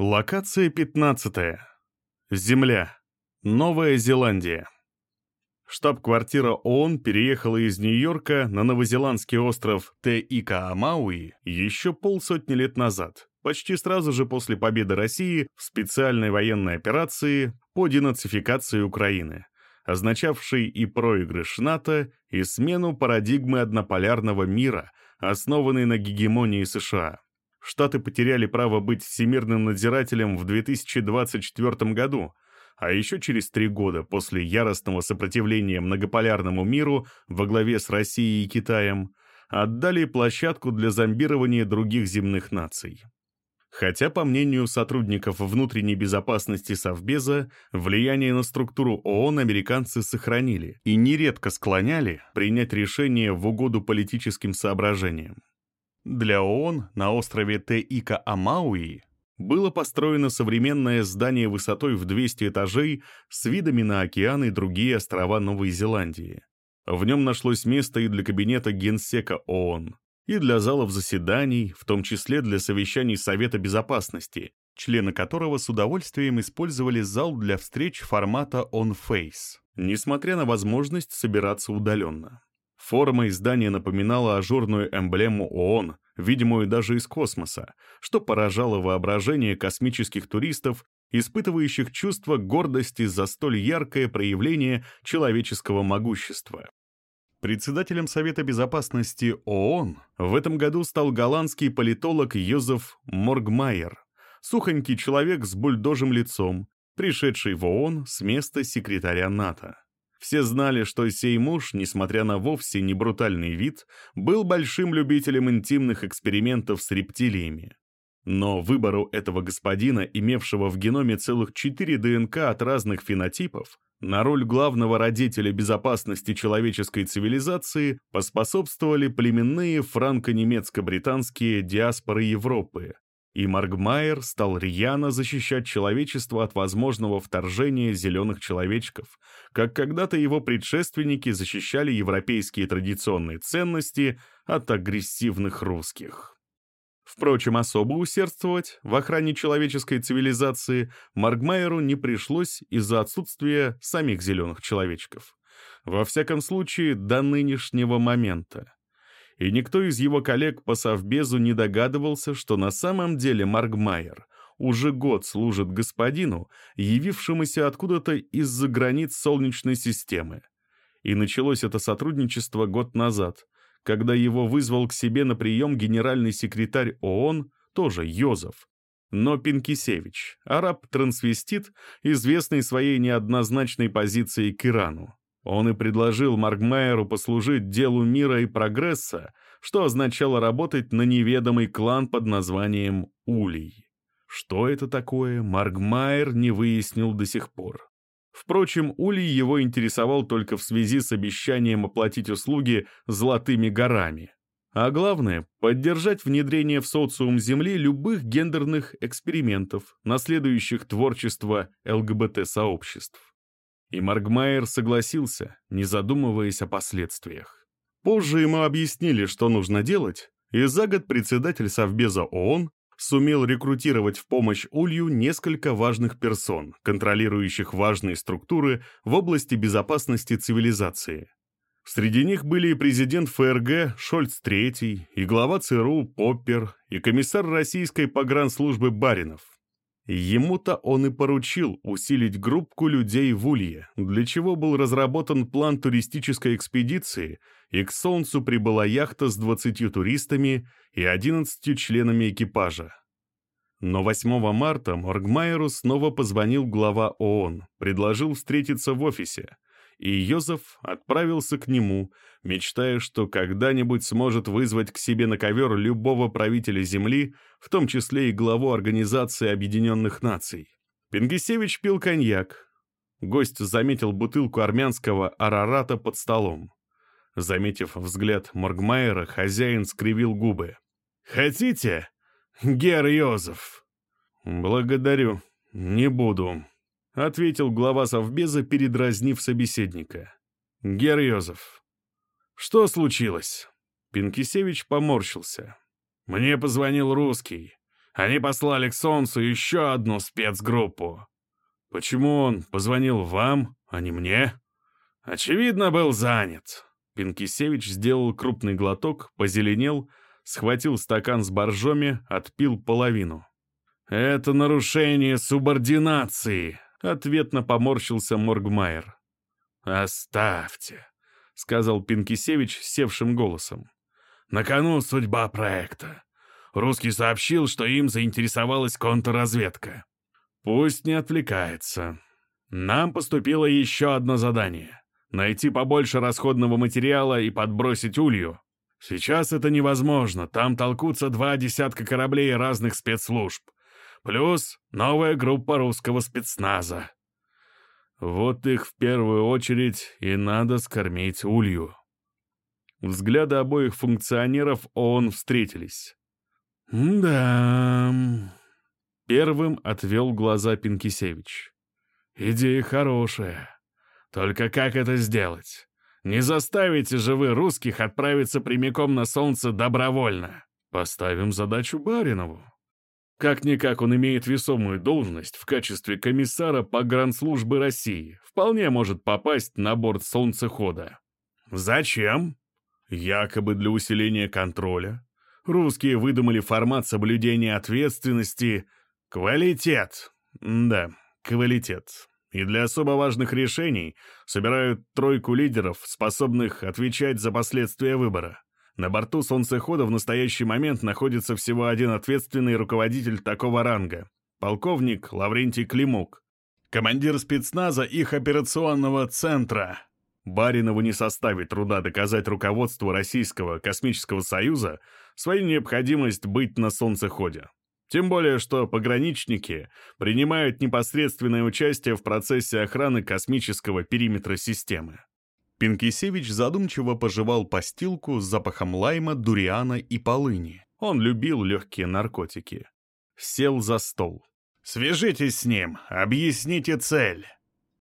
Локация 15. Земля. Новая Зеландия. Штаб-квартира ООН переехала из Нью-Йорка на новозеландский остров Те-Ика-Амауи еще полсотни лет назад, почти сразу же после победы России в специальной военной операции по денацификации Украины, означавшей и проигрыш НАТО, и смену парадигмы однополярного мира, основанной на гегемонии США. Штаты потеряли право быть всемирным надзирателем в 2024 году, а еще через три года после яростного сопротивления многополярному миру во главе с Россией и Китаем отдали площадку для зомбирования других земных наций. Хотя, по мнению сотрудников внутренней безопасности Совбеза, влияние на структуру ООН американцы сохранили и нередко склоняли принять решение в угоду политическим соображениям. Для ООН на острове Те-Ика-Амауи было построено современное здание высотой в 200 этажей с видами на океан и другие острова Новой Зеландии. В нем нашлось место и для кабинета генсека ООН, и для залов заседаний, в том числе для совещаний Совета Безопасности, члены которого с удовольствием использовали зал для встреч формата on-face, несмотря на возможность собираться удаленно. Форма издания напоминала ажурную эмблему ООН, видимую даже из космоса, что поражало воображение космических туристов, испытывающих чувство гордости за столь яркое проявление человеческого могущества. Председателем Совета Безопасности ООН в этом году стал голландский политолог Йозеф Моргмайер, сухонький человек с бульдожим лицом, пришедший в ООН с места секретаря НАТО. Все знали, что сей муж, несмотря на вовсе не брутальный вид, был большим любителем интимных экспериментов с рептилиями. Но выбору этого господина, имевшего в геноме целых четыре ДНК от разных фенотипов, на роль главного родителя безопасности человеческой цивилизации поспособствовали племенные франко-немецко-британские диаспоры Европы, и Маргмайер стал рьяно защищать человечество от возможного вторжения зеленых человечков, как когда-то его предшественники защищали европейские традиционные ценности от агрессивных русских. Впрочем, особо усердствовать в охране человеческой цивилизации Маргмайеру не пришлось из-за отсутствия самих зеленых человечков. Во всяком случае, до нынешнего момента и никто из его коллег по совбезу не догадывался, что на самом деле Маргмайер уже год служит господину, явившемуся откуда-то из-за границ Солнечной системы. И началось это сотрудничество год назад, когда его вызвал к себе на прием генеральный секретарь ООН, тоже Йозеф, но Пинкисевич, араб-трансвестит, известный своей неоднозначной позицией к Ирану. Он и предложил Маргмайеру послужить делу мира и прогресса, что означало работать на неведомый клан под названием Улей. Что это такое, Маргмайер не выяснил до сих пор. Впрочем, Улей его интересовал только в связи с обещанием оплатить услуги золотыми горами. А главное — поддержать внедрение в социум Земли любых гендерных экспериментов, наследующих творчество ЛГБТ-сообществ. И Маргмайер согласился, не задумываясь о последствиях. Позже ему объяснили, что нужно делать, и за год председатель Совбеза ООН сумел рекрутировать в помощь Улью несколько важных персон, контролирующих важные структуры в области безопасности цивилизации. Среди них были и президент ФРГ Шольц III, и глава ЦРУ Поппер, и комиссар российской погранслужбы Баринов. Ему-то он и поручил усилить группку людей в Улье, для чего был разработан план туристической экспедиции, и к Солнцу прибыла яхта с 20 туристами и 11 членами экипажа. Но 8 марта Моргмайеру снова позвонил глава ООН, предложил встретиться в офисе, и Йозеф отправился к нему, мечтая, что когда-нибудь сможет вызвать к себе на ковер любого правителя Земли, в том числе и главу Организации Объединенных Наций. Пенгисевич пил коньяк. Гость заметил бутылку армянского арарата под столом. Заметив взгляд Моргмайера, хозяин скривил губы. «Хотите, Гер Йозеф?» «Благодарю, не буду», — ответил глава совбеза, передразнив собеседника. «Гер Йозеф, что случилось?» Пинкисевич поморщился. «Мне позвонил русский. Они послали к Солнцу еще одну спецгруппу. Почему он позвонил вам, а не мне? Очевидно, был занят. Пинкисевич сделал крупный глоток, позеленел, схватил стакан с боржоми, отпил половину. «Это нарушение субординации», — ответно поморщился Моргмайер. «Оставьте», — сказал Пинкисевич севшим голосом. «На кону судьба проекта. Русский сообщил, что им заинтересовалась контрразведка. Пусть не отвлекается. Нам поступило еще одно задание — найти побольше расходного материала и подбросить улью. Сейчас это невозможно, там толкутся два десятка кораблей разных спецслужб. Плюс новая группа русского спецназа. Вот их в первую очередь и надо скормить улью. Взгляды обоих функционеров ООН встретились. «Да...» Первым отвел глаза Пинкисевич. «Идея хорошая. Только как это сделать? Не заставите же вы русских отправиться прямиком на солнце добровольно. Поставим задачу Баринову. Как-никак он имеет весомую должность в качестве комиссара погранслужбы России. Вполне может попасть на борт солнцехода. Зачем? Якобы для усиления контроля. Русские выдумали формат соблюдения ответственности «Квалитет». Да, квалитет. И для особо важных решений собирают тройку лидеров, способных отвечать за последствия выбора. На борту солнцехода в настоящий момент находится всего один ответственный руководитель такого ранга — полковник Лаврентий Климук, командир спецназа их операционного центра. Баринову не составит труда доказать руководству Российского космического союза свою необходимость быть на солнцеходе. Тем более, что пограничники принимают непосредственное участие в процессе охраны космического периметра системы. Пинкисевич задумчиво пожевал постилку с запахом лайма, дуриана и полыни. Он любил легкие наркотики. Сел за стол. «Свяжитесь с ним, объясните цель.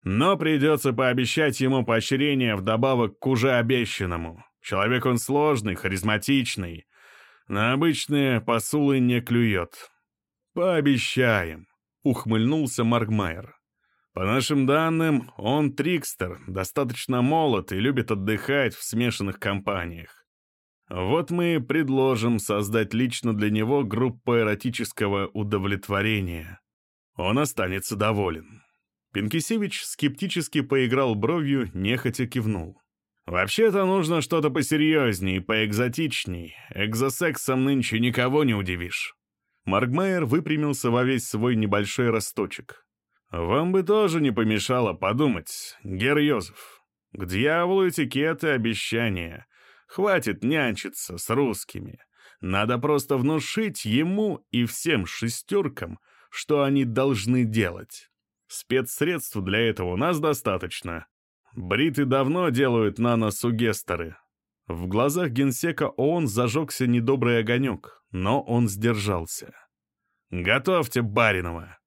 Но придется пообещать ему поощрение вдобавок к уже обещанному. Человек он сложный, харизматичный. На обычные посулы не клюет. «Пообещаем», — ухмыльнулся Маркмайер. «По нашим данным, он трикстер, достаточно молод и любит отдыхать в смешанных компаниях. Вот мы предложим создать лично для него группу эротического удовлетворения. Он останется доволен». Пинкисевич скептически поиграл бровью, нехотя кивнул. «Вообще-то нужно что-то посерьезней, поэкзотичней. Экзосексом нынче никого не удивишь». Маргмайер выпрямился во весь свой небольшой росточек. «Вам бы тоже не помешало подумать, Гер Йозеф. К дьяволу этикеты обещания. Хватит нянчиться с русскими. Надо просто внушить ему и всем шестеркам, что они должны делать. Спецсредств для этого у нас достаточно. Бриты давно делают наносугесторы. В глазах генсека ООН зажегся недобрый огонек, но он сдержался. «Готовьте Баринова.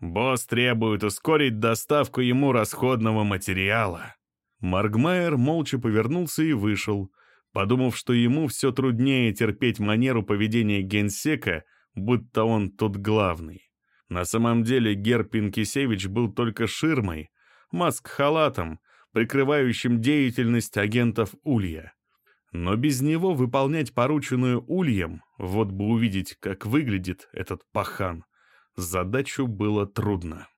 Босс требует ускорить доставку ему расходного материала». Маргмайер молча повернулся и вышел, подумав, что ему все труднее терпеть манеру поведения генсека, будто он тут главный. На самом деле Гер Пинкисевич был только ширмой, маск-халатом, прикрывающим деятельность агентов Улья. Но без него выполнять порученную ульем, вот бы увидеть, как выглядит этот пахан, задачу было трудно.